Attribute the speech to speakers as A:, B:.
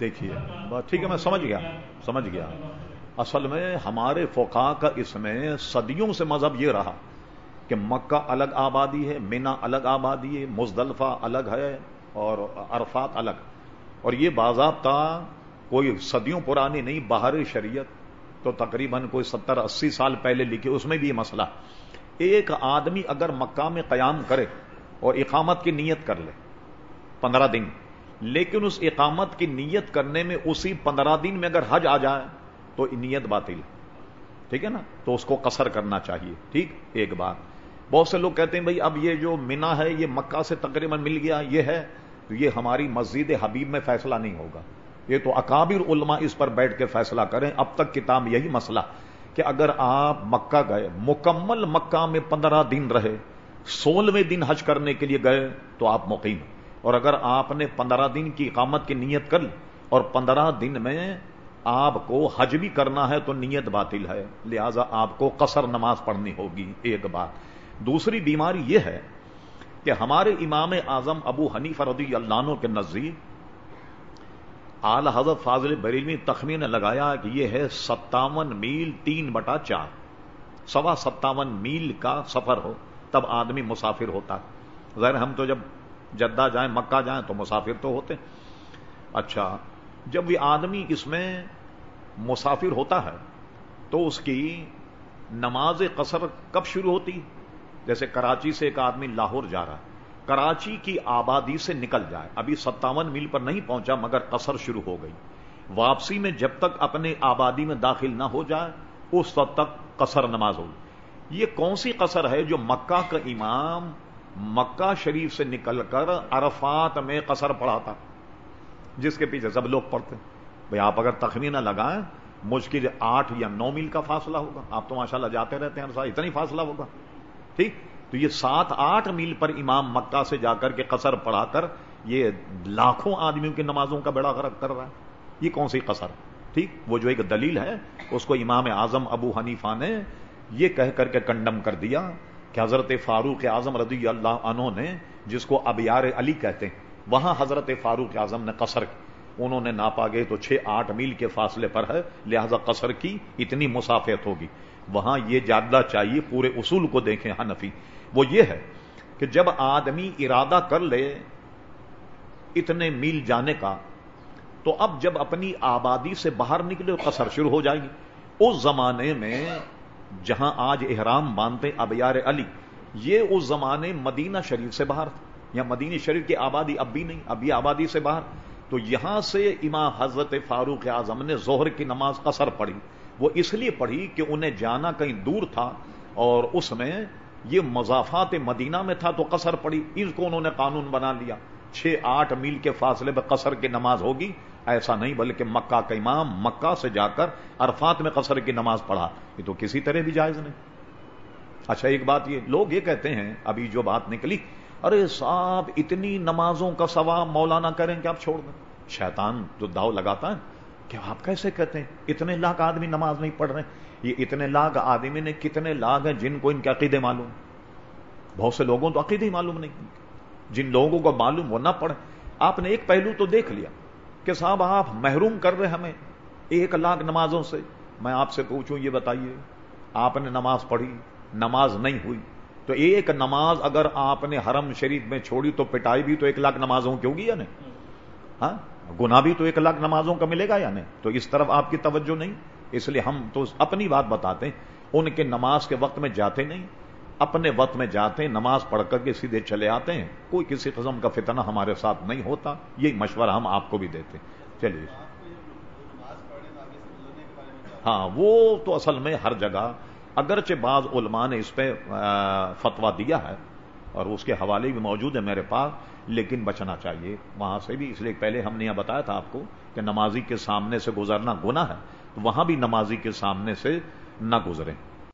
A: دیکھیے۔ بات ٹھیک ہے، میں سمجھ گیا سمجھ گیا۔ اصل میں ہمارے فقا کا اس میں صدیوں سے مذہب یہ رہا کہ مکہ الگ آبادی ہے، مینا الگ آبادی ہے، مزدلفہ الگ ہے اور عرفات الگ۔ اور یہ باضابطہ کوئی صدیوں پرانی نہیں، باہر شریعت تو تقریباً کوئی ستر، اسی سال پہلے لکھے، اس میں بھی یہ مسئلہ۔ ایک آدمی اگر مکہ میں قیام کرے اور اقامت کی نیت کر لے، پندرہ دن لیکن اس اقامت کی نیت کرنے میں اسی پندرہ دن میں اگر حج آ جائے تو نیت باطل ٹھیک ہے نا؟ تو اس کو قصر کرنا چاہیے۔ ٹھیک؟ ایک بات۔ بہت سے لوگ کہتے ہیں بھائی اب یہ جو مینا ہے، یہ مکہ سے تقریباً مل گیا، یہ ہے، تو یہ ہماری مسجد حبیب میں فیصلہ نہیں ہوگا۔ یہ تو اکابر علماء اس پر بیٹھ کے فیصلہ کریں۔ اب تک کتاب یہی مسئلہ کہ اگر آپ مکہ گئے، مکمل مکہ میں پندرہ دن رہے، سولہویں دن حج کرنے کے لیے گئے، تو آپ مقیم اور اگر آپ نے پندرہ دن کی اقامت کی نیت کر لی اور پندرہ دن میں آپ کو حج بھی کرنا ہے تو نیت باطل ہے، لہذا آپ کو قصر نماز پڑھنی ہوگی، ایک بات۔ دوسری بیماری یہ ہے کہ ہمارے امام اعظم ابو حنیف رضی اللہ کے نزدیک اعلی حضرت فاضل بریلوی تخمین نے لگایا کہ یہ ہے ستاون میل تین بٹا چار۔ سوا ستاون میل کا سفر ہو، تب آدمی مسافر ہوتا۔ ہے ظاہر ہم تو جب جدہ جائیں، مکہ جائیں تو مسافر تو ہوتے اچھا جب یہ آدمی اس میں مسافر ہوتا ہے تو اس کی نماز قصر کب شروع ہوتی؟ جیسے کراچی سے ایک آدمی لاہور جا رہا ہے، کراچی کی آبادی سے نکل جائے۔ ابھی ستاون میل پر نہیں پہنچا، مگر قصر شروع ہو گئی۔ واپسی میں جب تک اپنے آبادی میں داخل نہ ہو جائے، اس وقت تک قصر نماز ہوگی۔ یہ کون سی قصر ہے جو مکہ کا امام مکہ شریف سے نکل کر عرفات میں قصر پڑھاتا، جس کے پیچھے سب لوگ پڑھتے۔ بھائی آپ اگر تخمینہ لگائیں مشکل آٹھ یا نو میل کا فاصلہ ہوگا۔ آپ تو ماشاءاللہ جاتے رہتے ہیں اتنی فاصلہ ہوگا۔ ٹھیک؟ تو یہ سات آٹھ میل پر امام مکہ سے جا کر کے قصر پڑھا کر یہ لاکھوں آدمیوں کی نمازوں کا بیڑا غرق کر رہا ہے۔ یہ کون سی قصر؟ ٹھیک؟ وہ جو ایک دلیل ہے، اس کو امام اعظم ابو حنیفہ نے یہ کہہ کر کے کنڈم کر دیا۔ کہ حضرت فاروق اعظم رضی اللہ عنہ نے جس کو ابیار علی کہتے ہیں، وہاں حضرت فاروق اعظم نے قصر کی۔ انہوں نے ناپا گئے تو چھ آٹھ میل کے فاصلے پر ہے، لہذا قصر کی اتنی مسافت ہوگی۔ وہاں یہ جادہ چاہیے، پورے اصول کو دیکھیں حنفی۔ وہ یہ ہے کہ جب آدمی ارادہ کر لے اتنے میل جانے کا، تو اب جب اپنی آبادی سے باہر نکلے قصر شروع ہو جائے گی۔ اس زمانے میں جہاں آج احرام باندھتے ابیار علی، یہ اس زمانے مدینہ شریف سے باہر تھا، یا مدینہ شریف کی آبادی اب بھی نہیں ابھی آبادی سے باہر۔ تو یہاں سے امام حضرت فاروق اعظم نے زہر کی نماز قصر پڑھی۔ وہ اس لیے پڑھی کہ انہیں جانا کہیں دور تھا اور اس میں یہ مضافات مدینہ میں تھا تو قصر پڑی اس کو انہوں نے قانون بنا لیا۔ چھ، آٹھ میل کے فاصلے پہ قصر کی نماز ہوگی۔ ایسا نہیں، بلکہ مکہ کا امام مکہ سے جا کر عرفات میں قصر کی نماز پڑھا۔ یہ تو کسی طرح بھی جائز نہیں۔ اچھا ایک بات یہ، لوگ یہ کہتے ہیں، ابھی جو بات نکلی، ارے صاحب، اتنی نمازوں کا ثواب مولانا کریں کہ آپ چھوڑ دیں۔ شیطان جو داؤ لگاتا ہے، کہ آپ کیسے کہتے ہیں؟ اتنے لاکھ آدمی نماز نہیں پڑھ رہے یہ اتنے لاکھ آدمی نے کتنے لاکھ ہیں جن کو ان کے عقیدے معلوم بہت سے لوگوں تو عقیدے ہی معلوم نہیں۔ جن لوگوں کو معلوم وہ نہ پڑھے آپ نے ایک پہلو تو دیکھ لیا۔ کہ صاحب آپ محروم کر رہے ہمیں ایک لاکھ نمازوں سے میں آپ سے پوچھوں، یہ بتائیے، آپ نے نماز پڑھی؟ نماز نہیں ہوئی۔ تو ایک نماز اگر آپ نے حرم شریف میں چھوڑی تو پٹائی بھی تو ایک لاکھ نمازوں کی ہوگی یا نہیں ہاں؟ گنا بھی تو ایک لاکھ نمازوں کا ملے گا یا نہیں؟ تو اس طرف آپ کی توجہ نہیں۔ اس لیے ہم تو اپنی بات بتاتے ہیں۔ ان کے نماز کے وقت میں جاتے نہیں۔ اپنے وقت میں جاتے ہیں، نماز پڑھ کر کے سیدھے چلے آتے ہیں۔ کوئی کسی قسم کا فتنہ ہمارے ساتھ نہیں ہوتا۔ یہ مشورہ ہم آپ کو بھی دیتے چلیے۔ ہاں وہ تو اصل میں ہر جگہ۔ اگرچہ بعض علماء نے اس پہ فتوا دیا ہے اور اس کے حوالے بھی موجود ہے میرے پاس، لیکن بچنا چاہیے۔ وہاں سے بھی، اس لیے پہلے ہم نے یہ بتایا تھا آپ کو کہ نمازی کے سامنے سے گزرنا گنا ہے، تو وہاں بھی نمازی کے سامنے سے نہ گزریں۔